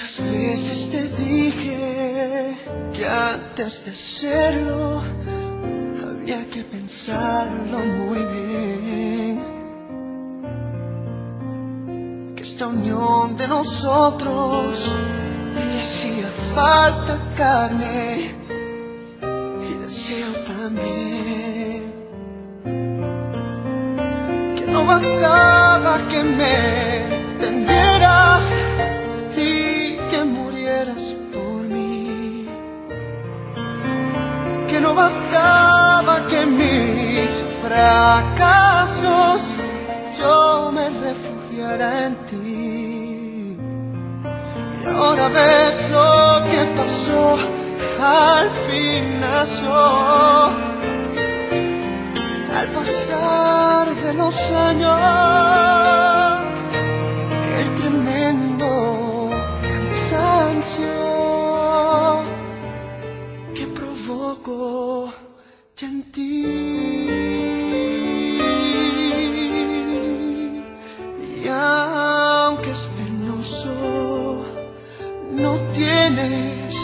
Muchas veces te dije que antes de hacerlo había que pensarlo muy bien. Que esta unión de nosotros le hacía falta carne y deseo también. Que no bastaba que me entendieras por mí. Que no bastaba que mis fracasos yo me refugiara en ti. Y ahora ves lo que pasó, al fin nació. Al pasar de los años, el tremendo cansancio ya en ti. Y aunque es penoso, no tienes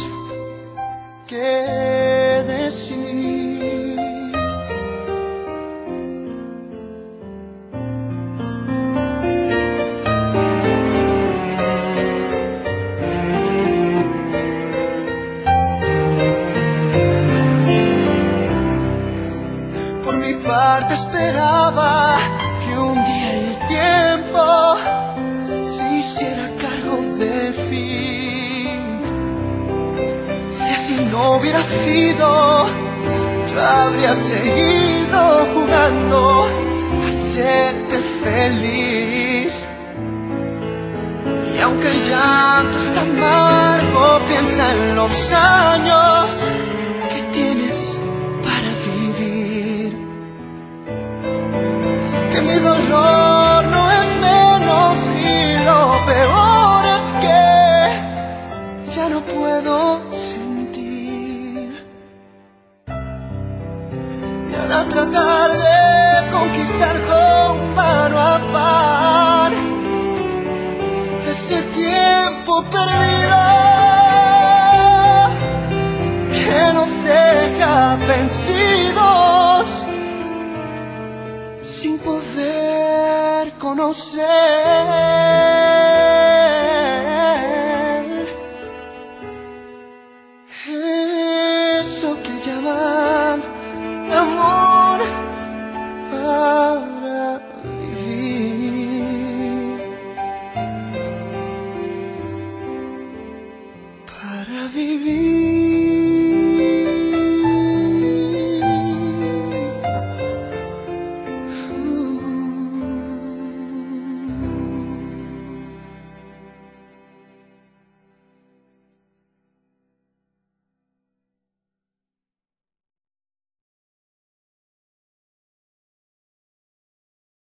parte esperaba que un día el tiempo se hiciera cargo del fin. Si así no hubiera sido, yo habría seguido jugando a hacerte feliz. Y aunque el llanto es amargo, piensa en los años puedo sentir. Y ahora tratar de conquistar con vano afán este tiempo perdido que nos deja vencidos sin poder conocer amor. Ah.